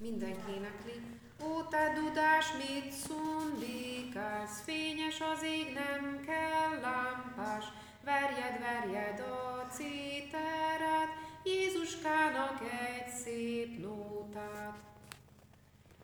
Mindenki énekli. Ó, te dudás, mit szundikálsz, fényes az ég, nem kell lámpás, verjed, verjed a citerát, Jézuskának egy szép nótát.